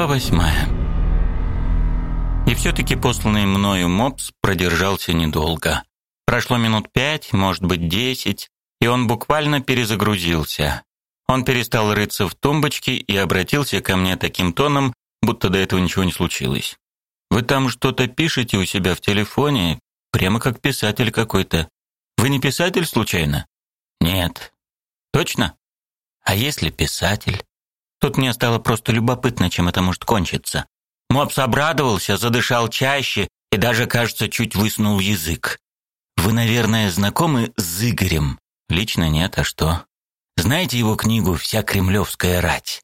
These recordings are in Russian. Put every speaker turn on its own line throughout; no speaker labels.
Глава восьмая. И все-таки посланный мною мопс продержался недолго. Прошло минут пять, может быть, десять, и он буквально перезагрузился. Он перестал рыться в тумбочке и обратился ко мне таким тоном, будто до этого ничего не случилось. «Вы там что-то пишете у себя в телефоне, прямо как писатель какой-то. Вы не писатель случайно?» «Нет». «Точно? А если писатель?» Тут мне стало просто любопытно, чем это может кончиться. Мопс обрадовался, задышал чаще и даже, кажется, чуть высунул язык. Вы, наверное, знакомы с Игорем? Лично нет, а что? Знаете его книгу «Вся кремлевская рать»?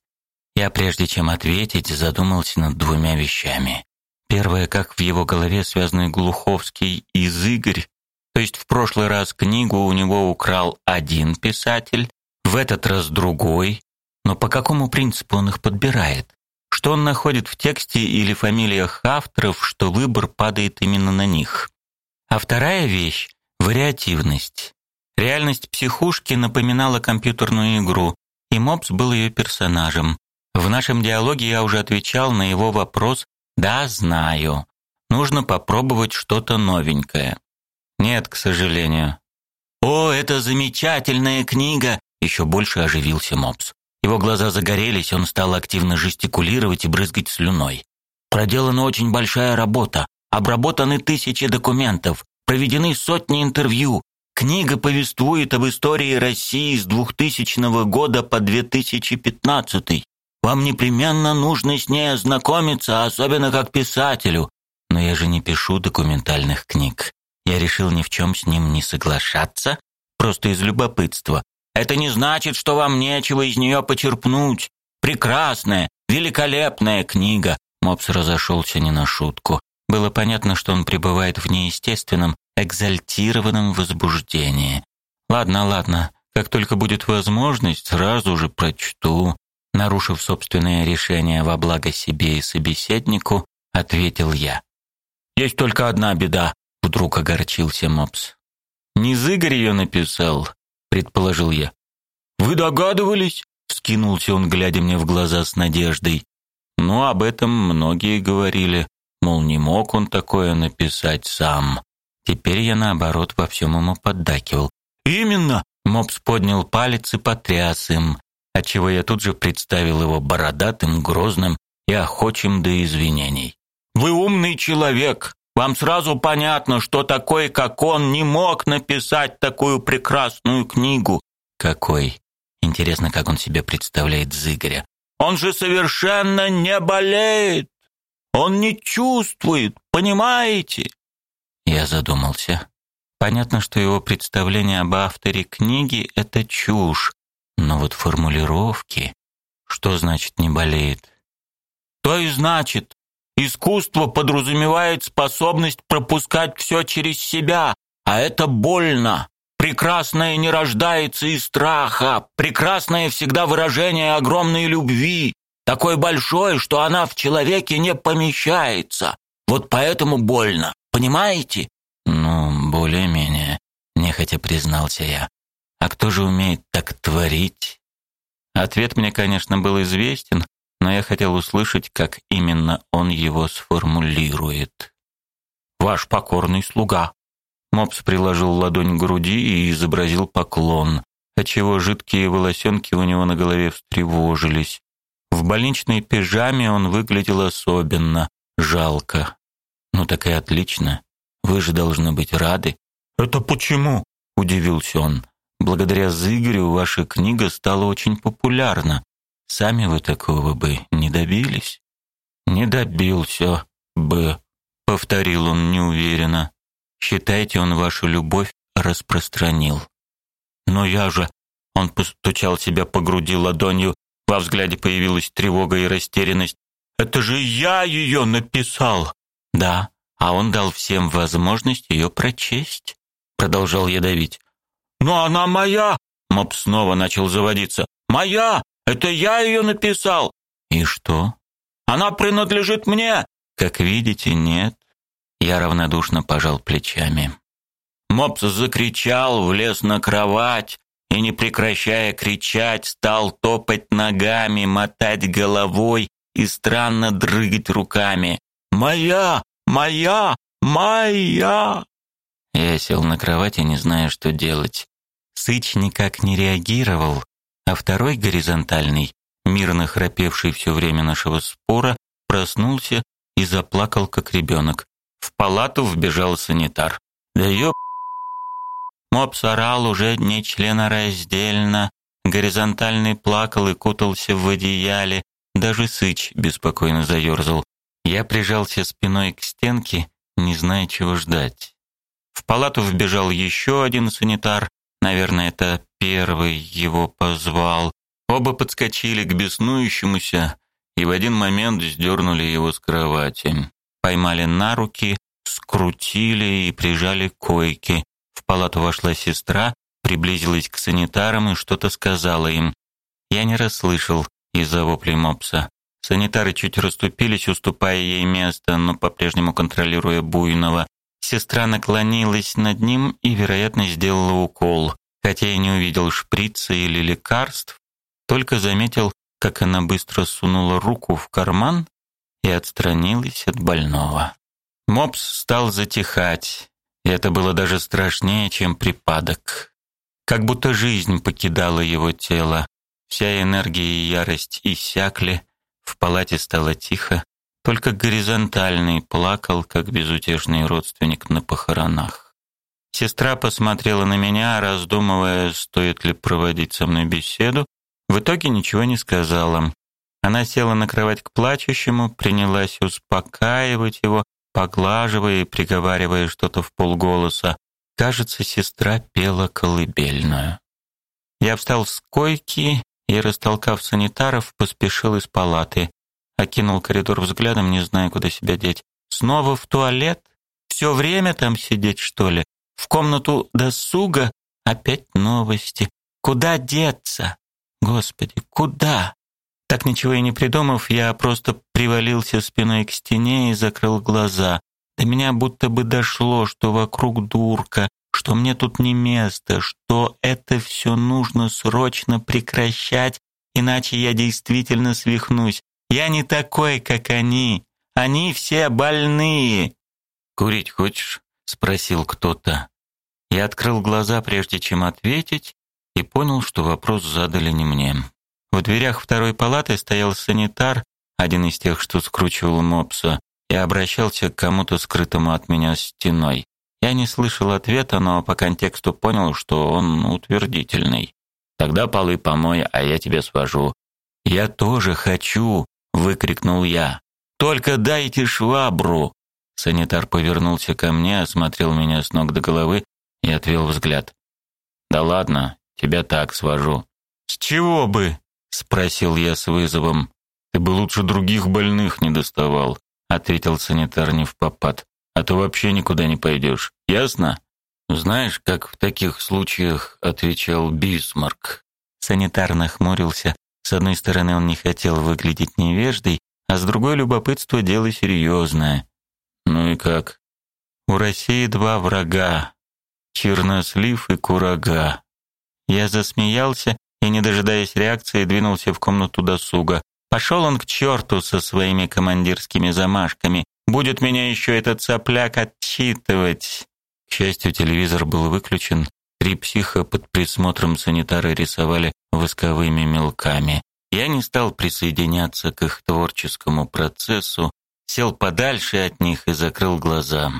Я, прежде чем ответить, задумался над двумя вещами. Первое, как в его голове связаны Глуховский и Зыгорь, то есть в прошлый раз книгу у него украл один писатель, в этот раз другой, но по какому принципу он их подбирает? Что он находит в тексте или фамилиях авторов, что выбор падает именно на них? А вторая вещь — вариативность. Реальность психушки напоминала компьютерную игру, и Мопс был ее персонажем. В нашем диалоге я уже отвечал на его вопрос «Да, знаю. Нужно попробовать что-то новенькое». Нет, к сожалению. «О, это замечательная книга!» Еще больше оживился Мопс. Его глаза загорелись, он стал активно жестикулировать и брызгать слюной. Проделана очень большая работа, обработаны тысячи документов, проведены сотни интервью. Книга повествует об истории России с 2000 года по 2015. Вам непременно нужно с ней ознакомиться, особенно как писателю. Но я же не пишу документальных книг. Я решил ни в чем с ним не соглашаться, просто из любопытства, это не значит, что вам нечего из нее почерпнуть. Прекрасная, великолепная книга. Мопс разошелся не на шутку. Было понятно, что он пребывает в неестественном, экзальтированном возбуждении. Ладно, ладно. Как только будет возможность, сразу же прочту. Нарушив собственное решение во благо себе и собеседнику, ответил я. Есть только одна беда, вдруг огорчился Мопс. Не Зыгорь ее написал, предположил я. Вы догадывались? вскинулся он, глядя мне в глаза с надеждой. Ну, об этом многие говорили, мол, не мог он такое написать сам. Теперь я наоборот во всем ему поддакивал. Именно, Мопс поднял палец и потряс им, отчего я тут же представил его бородатым, грозным и охочим до извинений. Вы умный человек, вам сразу понятно, что такой, как он, не мог написать такую прекрасную книгу. Какой? Интересно, как он себе представляет Зыгоря. Он же совершенно не болеет. Он не чувствует, понимаете? Я задумался. Понятно, что его представление об авторе книги это чушь, но вот формулировки, что значит не болеет? То и значит, Искусство подразумевает способность пропускать все через себя, а это больно. Прекрасное не рождается из страха. Прекрасное всегда выражение огромной любви, такой большой, что она в человеке не помещается. Вот поэтому больно. Понимаете? Ну, более-менее, нехотя признался я. А кто же умеет так творить? Ответ мне, конечно, был известен, но я хотел услышать, как именно он его сформулирует. «Ваш покорный слуга». Мопс приложил ладонь к груди и изобразил поклон, отчего жидкие волосенки у него на голове встревожились. В больничной пижаме он выглядел особенно жалко. «Ну так и отлично. Вы же должны быть рады». «Это почему?» – удивился он. «Благодаря Зыгорю ваша книга стала очень популярна. Сами вы такого бы не добились. Не добился бы, повторил он неуверенно. Считайте, он вашу любовь распространил. Но я же, он постучал себя по груди ладонью, во взгляде появилась тревога и растерянность. Это же я ее написал. Да, а он дал всем возможность ее прочесть, продолжал я давить. Но она моя, Моб снова начал заводиться. Моя, это я ее написал. И что? Она принадлежит мне. Как видите, нет. Я равнодушно пожал плечами. Мопс закричал, влез на кровать и, не прекращая кричать, стал топать ногами, мотать головой и странно дрыгать руками. «Моя! Моя! Моя!» Я сел на кровати, не зная, что делать. Сыч никак не реагировал, а второй горизонтальный, мирно храпевший все время нашего спора, проснулся и заплакал, как ребенок. В палату вбежал санитар. «Да ёп...» Мопс орал уже не членораздельно, горизонтальный плакал и кутался в одеяле, даже Сыч беспокойно заерзал. Я прижался спиной к стенке, не зная, чего ждать. В палату вбежал еще один санитар, наверное, это первый его позвал. Оба подскочили к беснующемуся и в один момент сдернули его с кровати. Поймали на руки, скрутили и прижали к койке. В палату вошла сестра, приблизилась к санитарам и что-то сказала им. Я не расслышал из-за воплей мопса. Санитары чуть расступились, уступая ей место, но по-прежнему контролируя буйного. Сестра наклонилась над ним и, вероятно, сделала укол, хотя я не увидел шприца или лекарств, только заметил, как она быстро сунула руку в карман и отстранилась от больного. Мопс стал затихать, и это было даже страшнее, чем припадок. Как будто жизнь покидала его тело. Вся энергия и ярость иссякли, в палате стало тихо, только горизонтальный плакал, как безутешный родственник на похоронах. Сестра посмотрела на меня, раздумывая, стоит ли проводить со мной беседу, в итоге ничего не сказала. Она села на кровать к плачущему, принялась успокаивать его, поглаживая и приговаривая что-то в полголоса. Кажется, сестра пела колыбельную. Я встал с койки и, растолкав санитаров, поспешил из палаты. Окинул коридор взглядом, не зная, куда себя деть. Снова в туалет? Все время там сидеть, что ли? В комнату досуга? Опять новости. Куда деться? Господи, куда? Так ничего и не придумав, я просто привалился спиной к стене и закрыл глаза. До меня будто бы дошло, что вокруг дурка, что мне тут не место, что это все нужно срочно прекращать, иначе я действительно свихнусь. Я не такой, как они. Они все больные. Курить хочешь? спросил кто-то. Я открыл глаза, прежде чем ответить, и понял, что вопрос задали не мне. В дверях второй палаты стоял санитар, один из тех, что скручивал мопса, и обращался к кому-то скрытому от меня стеной. Я не слышал ответа, но по контексту понял, что он утвердительный. Тогда полы помой, а я тебя свожу. Я тоже хочу, выкрикнул я. Только дайте швабру. Санитар повернулся ко мне, осмотрел меня с ног до головы и отвел взгляд. Да ладно, Тебя так свожу. С чего бы? спросил я с вызовом. Ты бы лучше других больных не доставал, ответил санитар не в попад. А то вообще никуда не пойдешь. Ясно? Знаешь, как в таких случаях отвечал Бисмарк. Санитар нахмурился. С одной стороны, он не хотел выглядеть невеждой, а с другой любопытство дело серьезное. Ну и как? У России два врага: чернослив и курага. Я засмеялся и, не дожидаясь реакции, двинулся в комнату досуга. Пошел он к черту со своими командирскими замашками. Будет меня еще этот сопляк отчитывать. К счастью, телевизор был выключен. Три психа под присмотром санитара рисовали восковыми мелками. Я не стал присоединяться к их творческому процессу, сел подальше от них и закрыл глаза.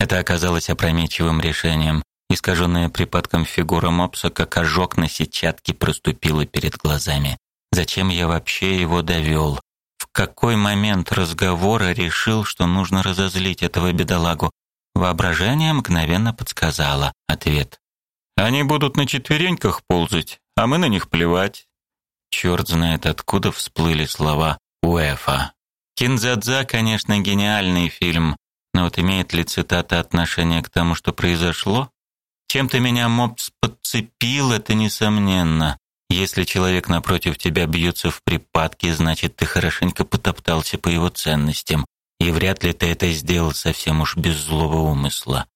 Это оказалось опрометчивым решением. Искаженная припадком фигура мопса, как ожог на сетчатке, проступила перед глазами. Зачем я вообще его довел? В какой момент разговора решил, что нужно разозлить этого бедолагу? Воображение мгновенно подсказало ответ. Они будут на четвереньках ползать, а мы на них плевать. Черт знает, откуда всплыли слова УЭФА. Кинзадза, конечно, гениальный фильм, но вот имеет ли цитата отношение к тому, что произошло? Чем-то меня мопс подцепил, это несомненно. Если человек напротив тебя бьется в припадке, значит, ты хорошенько потоптался по его ценностям, и вряд ли ты это сделал совсем уж без злого умысла.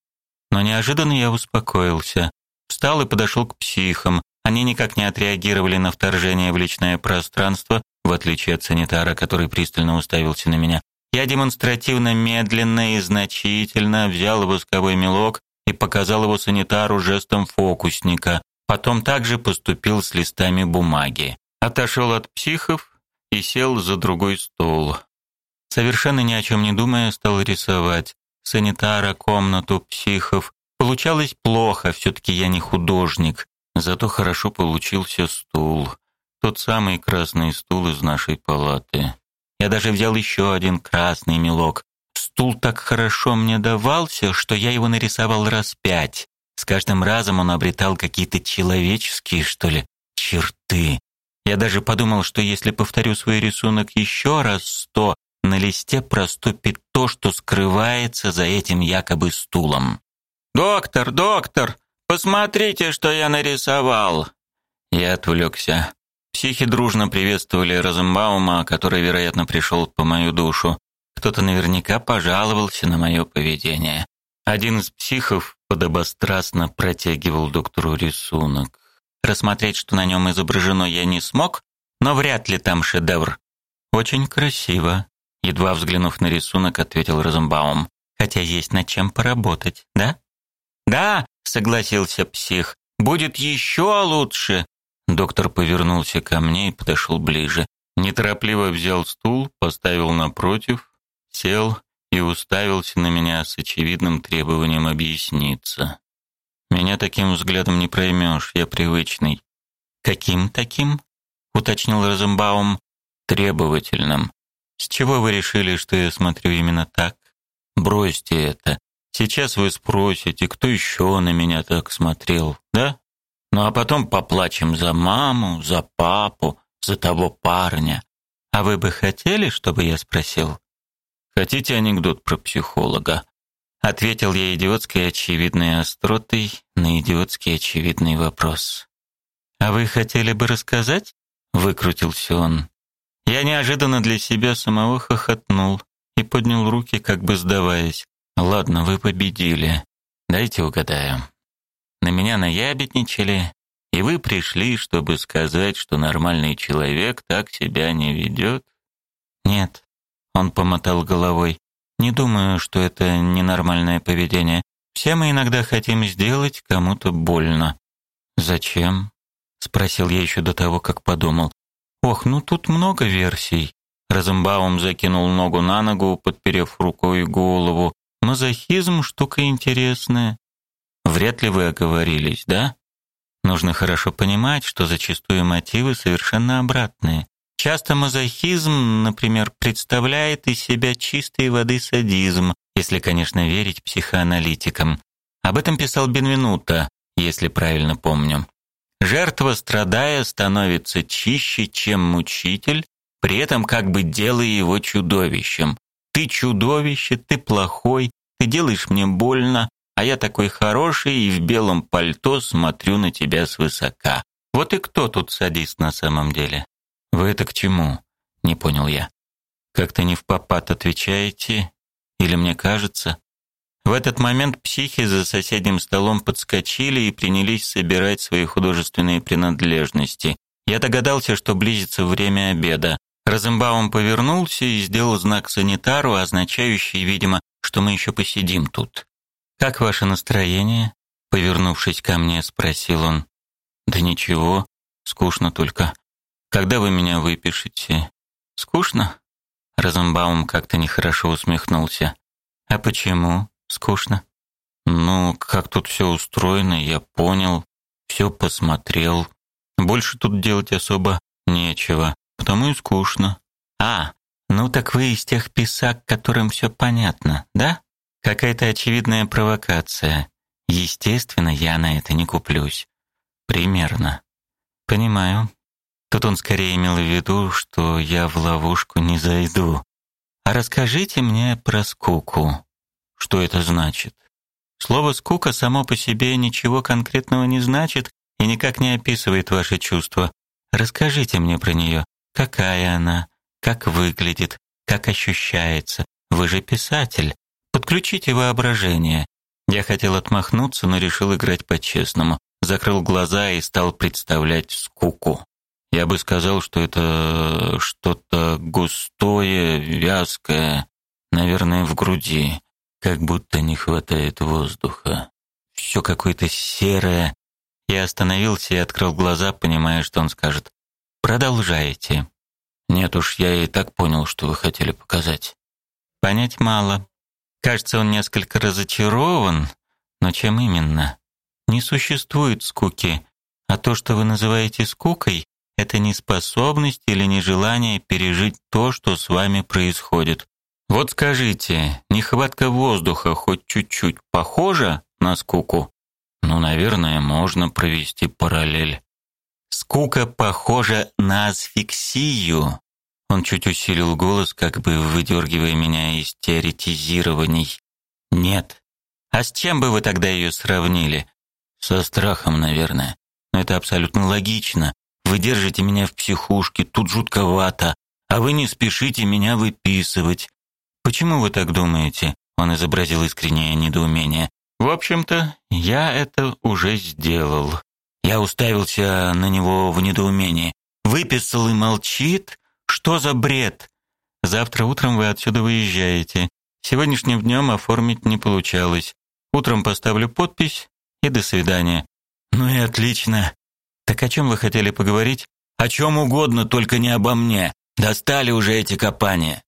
Но неожиданно я успокоился, встал и подошел к психам. Они никак не отреагировали на вторжение в личное пространство, в отличие от санитара, который пристально уставился на меня. Я демонстративно медленно и значительно взял восковой мелок и показал его санитару жестом фокусника. Потом также поступил с листами бумаги. Отошел от психов и сел за другой стол. Совершенно ни о чем не думая, стал рисовать. Санитара, комнату, психов. Получалось плохо, все-таки я не художник. Зато хорошо получился стул. Тот самый красный стул из нашей палаты. Я даже взял еще один красный мелок. Стул так хорошо мне давался, что я его нарисовал раз пять. С каждым разом он обретал какие-то человеческие, что ли, черты. Я даже подумал, что если повторю свой рисунок еще раз сто, на листе проступит то, что скрывается за этим якобы стулом. «Доктор, доктор, посмотрите, что я нарисовал!» Я отвлекся. Психи дружно приветствовали Розенбаума, который, вероятно, пришел по мою душу. Кто-то наверняка пожаловался на мое поведение. Один из психов подобострастно протягивал доктору рисунок. Рассмотреть, что на нем изображено, я не смог, но вряд ли там шедевр. Очень красиво, едва взглянув на рисунок, ответил Розенбаум. Хотя есть над чем поработать, да? Да, согласился псих. Будет еще лучше. Доктор повернулся ко мне и подошел ближе. Неторопливо взял стул, поставил напротив, сел и уставился на меня с очевидным требованием объясниться. Меня таким взглядом не проймешь, я привычный. Каким таким? уточнил Розенбаум. Требовательным. С чего вы решили, что я смотрю именно так? Бросьте это. Сейчас вы спросите, кто еще на меня так смотрел, да? Ну а потом поплачем за маму, за папу, за того парня. А вы бы хотели, чтобы я спросил? Хотите анекдот про психолога? Ответил я идиотской очевидной остротой на идиотский очевидный вопрос. А вы хотели бы рассказать? Выкрутился он. Я неожиданно для себя самого хохотнул и поднял руки, как бы сдаваясь. Ладно, вы победили. Дайте угадаю. На меня наябедничали, и вы пришли, чтобы сказать, что нормальный человек так себя не ведет? Нет. Он помотал головой. Не думаю, что это ненормальное поведение. Все мы иногда хотим сделать кому-то больно. Зачем? спросил я еще до того, как подумал. Ох, ну тут много версий. Розенбаум закинул ногу на ногу, подперев рукой голову. Мазохизм штука интересная. Вряд ли вы оговорились, да? Нужно хорошо понимать, что зачастую мотивы совершенно обратные. Часто мазохизм, например, представляет из себя чистой воды садизм, если, конечно, верить психоаналитикам. Об этом писал Бенвенуто, если правильно помню. Жертва, страдая, становится чище, чем мучитель, при этом как бы делая его чудовищем. Ты чудовище, ты плохой, ты делаешь мне больно, а я такой хороший и в белом пальто смотрю на тебя свысока. Вот и кто тут садист на самом деле? Вы это к чему? Не понял я. Как-то не в попад отвечаете, или мне кажется? В этот момент психи за соседним столом подскочили и принялись собирать свои художественные принадлежности. Я догадался, что близится время обеда. Розенбаум повернулся и сделал знак санитару, означающий, видимо, что мы еще посидим тут. Как ваше настроение? Повернувшись ко мне, спросил он. Да ничего, скучно только. Когда вы меня выпишете? Скучно? Розенбаум как-то нехорошо усмехнулся. А почему скучно? Ну, как тут все устроено, я понял, все посмотрел. Больше тут делать особо нечего, потому и скучно. А, ну так вы из тех писак, которым все понятно, да? Какая-то очевидная провокация. Естественно, я на это не куплюсь. Примерно. Понимаю. Тут он скорее имел в виду, что я в ловушку не зайду. А расскажите мне про скуку. Что это значит? Слово скука само по себе ничего конкретного не значит и никак не описывает ваши чувства. Расскажите мне про нее. Какая она? Как выглядит? Как ощущается? Вы же писатель. Подключите воображение. Я хотел отмахнуться, но решил играть по-честному. Закрыл глаза и стал представлять скуку. Я бы сказал, что это что-то густое, вязкое, наверное, в груди, как будто не хватает воздуха. Все какое-то серое. Я остановился и открыл глаза, понимая, что он скажет. «Продолжайте». «Нет уж, я и так понял, что вы хотели показать». «Понять мало. Кажется, он несколько разочарован, но чем именно? Не существует скуки, а то, что вы называете скукой, это неспособность или нежелание пережить то, что с вами происходит. Вот скажите, нехватка воздуха хоть чуть-чуть похожа на скуку? Ну, наверное, можно провести параллель. Скука похожа на асфиксию. Он чуть усилил голос, как бы выдергивая меня из теоретизирований. Нет. А с чем бы вы тогда ее сравнили? Со страхом, наверное. Но это абсолютно логично. Вы держите меня в психушке, тут жутковато, а вы не спешите меня выписывать. Почему вы так думаете? Он изобразил искреннее недоумение. В общем-то, я это уже сделал. Я уставился на него в недоумении. Выписал и молчит? Что за бред? Завтра утром вы отсюда выезжаете. Сегодняшним днем оформить не получалось. Утром поставлю подпись и до свидания. Ну и отлично. Так о чем вы хотели поговорить? О чем угодно, только не обо мне. Достали уже эти копания.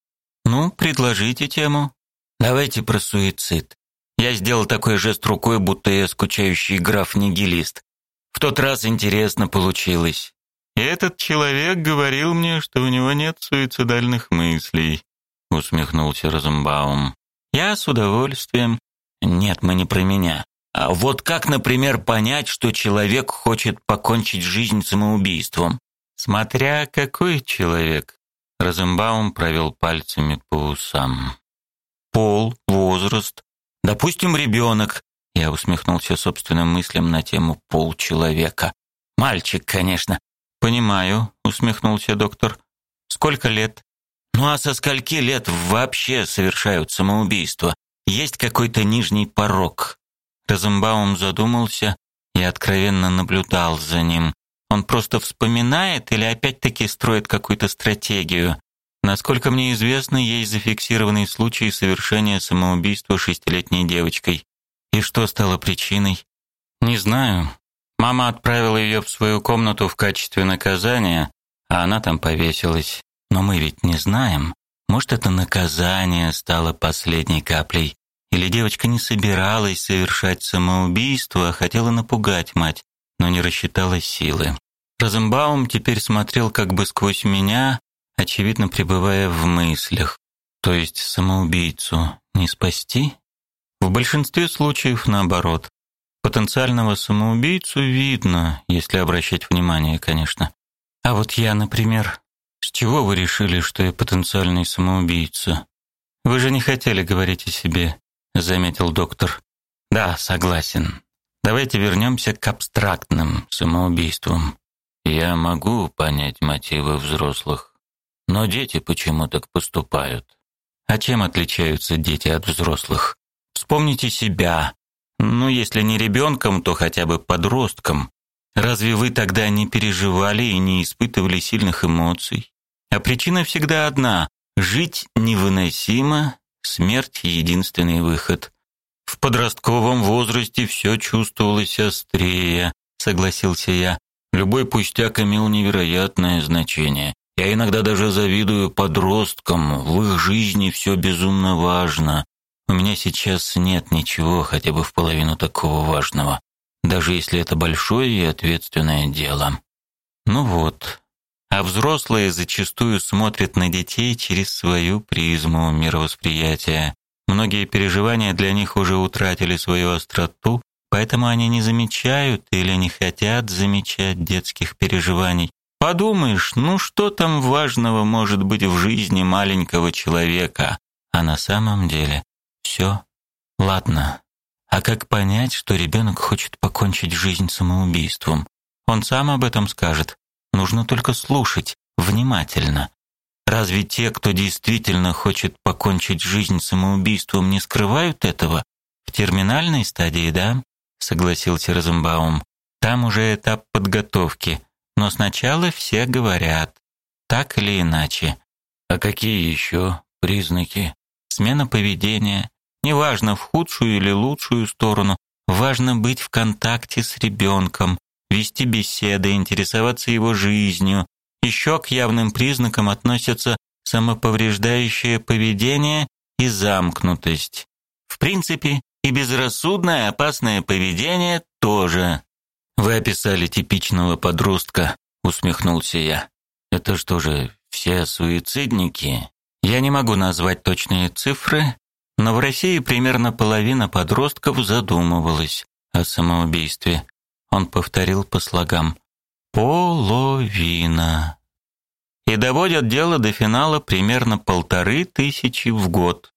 Ну, предложите тему. Давайте про суицид. Я сделал такой жест рукой, будто я скучающий граф-нигилист. В тот раз интересно получилось. Этот человек говорил мне, что у него нет суицидальных мыслей, усмехнулся Розенбаум. Я с удовольствием. Нет, мы не про меня. А вот как, например, понять, что человек хочет покончить жизнь самоубийством? Смотря какой человек. Розенбаум провел пальцами по усам. Пол, возраст, допустим, ребенок. Я усмехнулся собственным мыслям на тему пол человека. Мальчик, конечно. Понимаю, усмехнулся доктор. Сколько лет? Ну а со скольки лет вообще совершают самоубийство? Есть какой-то нижний порог? Розенбаум задумался и откровенно наблюдал за ним. Он просто вспоминает или опять-таки строит какую-то стратегию? Насколько мне известно, есть зафиксированные случаи совершения самоубийства шестилетней девочкой. И что стало причиной? Не знаю. Мама отправила ее в свою комнату в качестве наказания, а она там повесилась. Но мы ведь не знаем. Может, это наказание стало последней каплей. Или девочка не собиралась совершать самоубийство, а хотела напугать мать, но не рассчитала силы. Розенбаум теперь смотрел как бы сквозь меня, очевидно пребывая в мыслях. То есть самоубийцу не спасти? В большинстве случаев наоборот. Потенциального самоубийцу видно, если обращать внимание, конечно. А вот я, например, с чего вы решили, что я потенциальный самоубийца? Вы же не хотели говорить о себе заметил доктор. Да, согласен. Давайте вернемся к абстрактным самоубийствам. Я могу понять мотивы взрослых, но дети почему так поступают? А чем отличаются дети от взрослых? Вспомните себя. Ну, если не ребенком, то хотя бы подростком. Разве вы тогда не переживали и не испытывали сильных эмоций? А причина всегда одна: жить невыносимо, Смерть — единственный выход. В подростковом возрасте все чувствовалось острее, согласился я. Любой пустяк имел невероятное значение. Я иногда даже завидую подросткам, в их жизни все безумно важно. У меня сейчас нет ничего хотя бы в половину такого важного, даже если это большое и ответственное дело. Ну вот, а взрослые зачастую смотрят на детей через свою призму мировосприятия. Многие переживания для них уже утратили свою остроту, поэтому они не замечают или не хотят замечать детских переживаний. Подумаешь, ну что там важного может быть в жизни маленького человека? А на самом деле все. Ладно. А как понять, что ребенок хочет покончить жизнь самоубийством? Он сам об этом скажет. Нужно только слушать внимательно. Разве те, кто действительно хочет покончить жизнь самоубийством, не скрывают этого? В терминальной стадии, да? согласился Розенбаум. Там уже этап подготовки. Но сначала все говорят, так или иначе.
А какие еще признаки?
Смена поведения, неважно в худшую или лучшую сторону, важно быть в контакте с ребенком, вести беседы, интересоваться его жизнью. Еще к явным признакам относятся самоповреждающее поведение и замкнутость. В принципе, и безрассудное опасное поведение тоже.
Вы описали типичного подростка, усмехнулся я. Это что же, все суицидники?
Я не могу назвать точные цифры, но в России примерно половина подростков задумывалась о самоубийстве. Он повторил по слогам. Половина. И доводят дело до финала примерно полторы тысячи в год.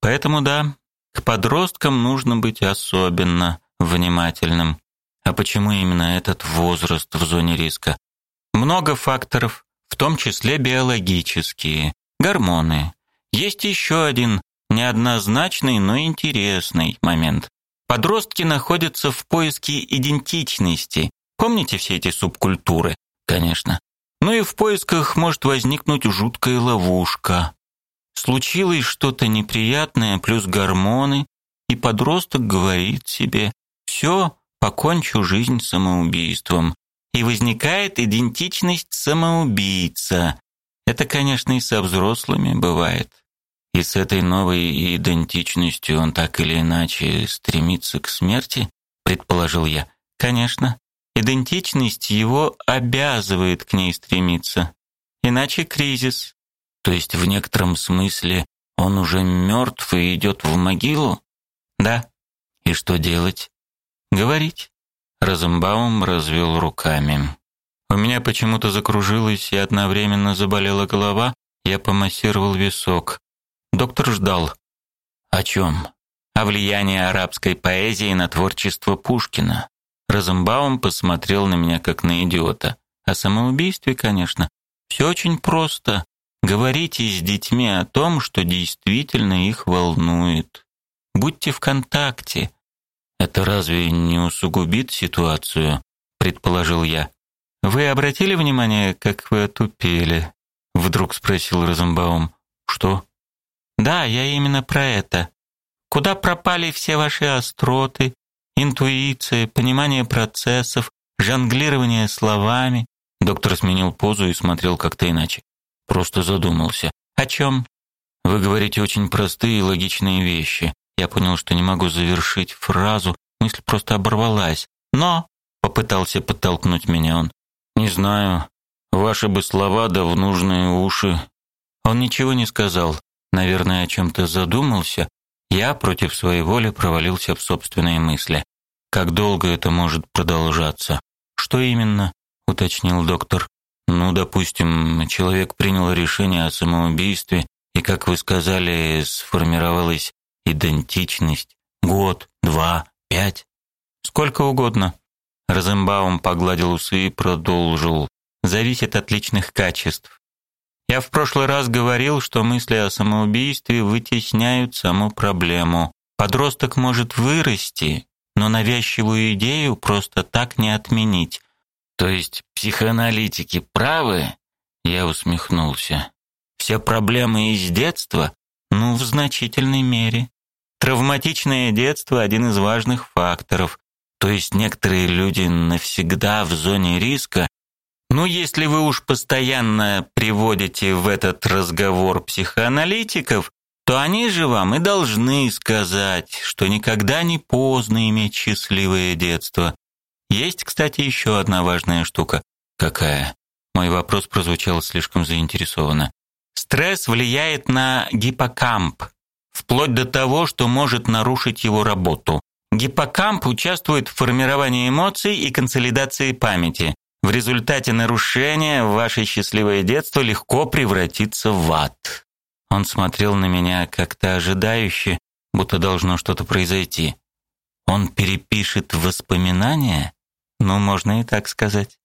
Поэтому да, к подросткам нужно быть особенно внимательным. А почему именно этот возраст в зоне риска? Много факторов, в том числе биологические, гормоны. Есть еще один неоднозначный, но интересный момент. Подростки находятся в поиске идентичности. Помните все эти субкультуры? Конечно. Ну и в поисках может возникнуть жуткая ловушка. Случилось что-то неприятное, плюс гормоны, и подросток говорит себе: «Все, покончу жизнь самоубийством". И возникает идентичность самоубийца. Это, конечно, и со взрослыми бывает. И с этой новой идентичностью он так или иначе стремится к смерти, предположил я. Конечно, идентичность его обязывает к ней стремиться. Иначе кризис.
То есть в некотором смысле он уже мертв и идет в могилу?
Да.
И что делать?
Говорить. Розенбаум развел руками. У меня почему-то закружилась и одновременно заболела голова. Я помассировал висок. Доктор ждал.
О чем?
О влиянии арабской поэзии на творчество Пушкина. Розенбаум посмотрел на меня как на идиота. О самоубийстве, конечно. Все очень просто. Говорите с детьми о том, что действительно их волнует. Будьте в контакте.
Это разве не усугубит ситуацию, предположил я.
Вы обратили внимание, как вы отупели? вдруг спросил Розенбаум.
Что?
Да, я именно про это. Куда пропали все ваши остроты, интуиция, понимание процессов, жонглирование словами?
Доктор сменил позу и смотрел как-то иначе. Просто задумался.
О чем?
Вы говорите очень простые и логичные вещи. Я понял, что не могу завершить фразу, мысль просто оборвалась. Но попытался подтолкнуть меня он.
Не знаю. Ваши бы слова да в нужные уши. Он ничего не сказал, наверное, о чем то задумался, я против своей воли провалился в собственные мысли. Как долго это может продолжаться? Что именно? уточнил доктор.
Ну, допустим, человек принял решение о самоубийстве, и, как вы сказали, сформировалась идентичность. Год, два, пять.
Сколько угодно. Розенбаум погладил усы и продолжил. Зависит от личных качеств. Я в прошлый раз говорил, что мысли о самоубийстве вытесняют саму проблему. Подросток может вырасти, но навязчивую идею просто так не отменить.
То есть психоаналитики правы? Я усмехнулся.
Все проблемы из детства? Ну, в значительной мере. Травматичное детство один из важных факторов. То есть некоторые люди навсегда в зоне риска ну, если вы уж постоянно приводите в этот разговор психоаналитиков, то они же вам и должны сказать, что никогда не поздно иметь счастливое детство. Есть, кстати, еще одна важная штука.
Какая?
Мой вопрос прозвучал слишком заинтересованно. Стресс влияет на гиппокамп, вплоть до того, что может нарушить его работу. Гиппокамп участвует в формировании эмоций и консолидации памяти. В результате нарушения ваше счастливое детство легко превратится в ад. Он смотрел на меня как-то ожидающе, будто должно что-то произойти. Он перепишет воспоминания? Ну, можно и так сказать.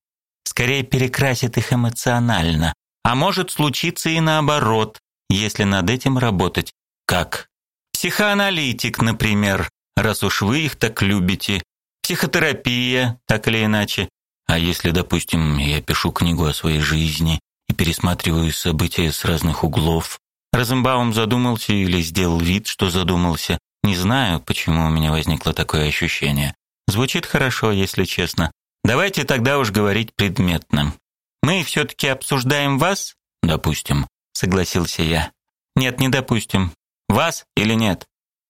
Скорее перекрасит их эмоционально. А может случиться и наоборот, если над этим работать. Как? Психоаналитик, например, раз уж вы их так любите. Психотерапия, так или иначе.
А если, допустим, я пишу книгу о своей жизни и пересматриваю события с разных углов? Розенбаум задумался или сделал вид, что задумался. Не знаю, почему у меня возникло такое ощущение. Звучит хорошо, если честно. Давайте тогда уж говорить предметно. Мы все таки обсуждаем вас, допустим, согласился я. Нет, не допустим. Вас или нет?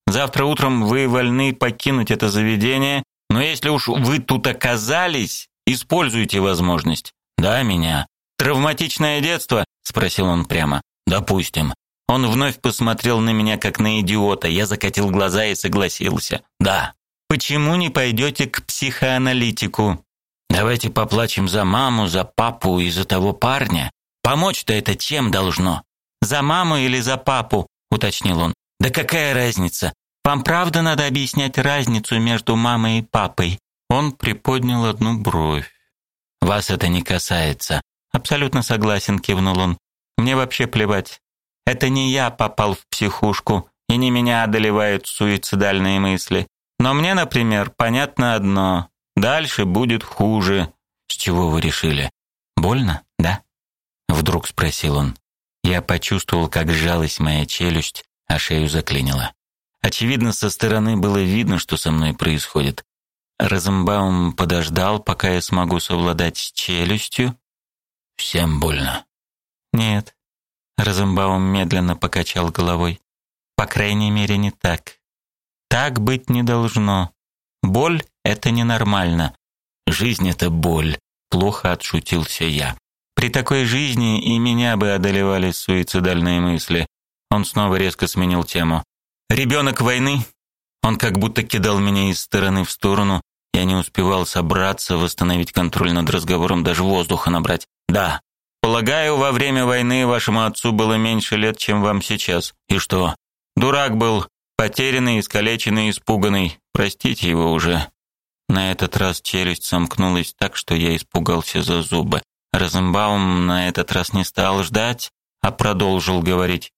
Завтра утром вы вольны покинуть это заведение, но если уж вы тут оказались, используйте возможность. Да, меня. Травматичное детство? спросил он прямо. Допустим. Он вновь посмотрел на меня как на идиота. Я закатил глаза и согласился. Да. Почему не пойдете к психоаналитику? Давайте поплачем за маму, за папу и за того парня. Помочь-то это чем должно? За маму или за папу? уточнил он. Да какая разница? Вам правда надо объяснять разницу между мамой и папой? Он приподнял одну бровь. Вас это не касается. Абсолютно согласен, кивнул он. Мне вообще плевать. Это не я попал в психушку, и не меня одолевают суицидальные мысли. Но мне, например, понятно одно: дальше будет хуже. С чего вы решили? Больно, да? вдруг спросил он. Я почувствовал, как сжалась моя челюсть, а шею заклинило. Очевидно, со стороны было видно, что со мной происходит. Розенбаум подождал, пока я смогу совладать с челюстью. Всем больно. Нет. Розенбаум медленно покачал головой. По крайней мере, не так. Так быть не должно. Боль это ненормально. Жизнь это боль, плохо отшутился я. При такой жизни и меня бы одолевали суицидальные мысли. Он снова резко сменил тему. Ребенок войны. Он как будто кидал меня из стороны в сторону. Я не успевал собраться, восстановить контроль над разговором, даже воздуха набрать. Да. Полагаю, во время войны вашему отцу было меньше лет, чем вам сейчас. И что? Дурак был, потерянный, искалеченный, испуганный. Простите его уже. На этот раз челюсть сомкнулась так, что я испугался за зубы. Розенбаум на этот раз не стал ждать, а продолжил говорить.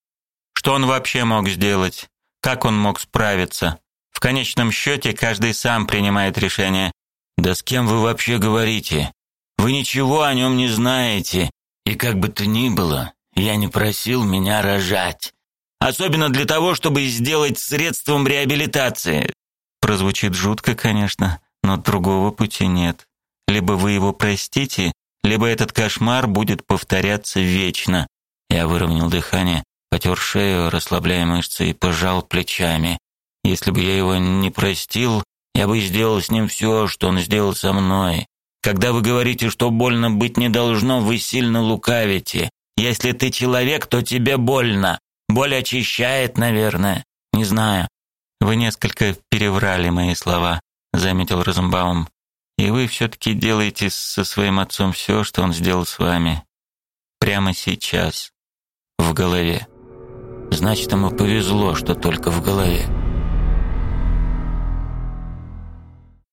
Что он вообще мог сделать? Как он мог справиться? Конечном счете каждый сам принимает решение. Да с кем вы вообще говорите? Вы ничего о нем не знаете. И как бы то ни было, я не просил меня рожать. Особенно для того, чтобы сделать средством реабилитации. Прозвучит жутко, конечно, но другого пути нет. Либо вы его простите, либо этот кошмар будет повторяться вечно. Я выровнял дыхание потер шею, расслабляя мышцы и пожал плечами. Если бы я его не простил, я бы сделал с ним все, что он сделал со мной. Когда вы говорите, что больно быть не должно, вы сильно лукавите. Если ты человек, то тебе больно. Боль очищает, наверное. Не знаю. Вы несколько переврали мои слова, заметил Розенбаум. И вы все таки делаете со своим отцом все, что он сделал с вами. Прямо сейчас. В голове. Значит, ему повезло, что только в голове.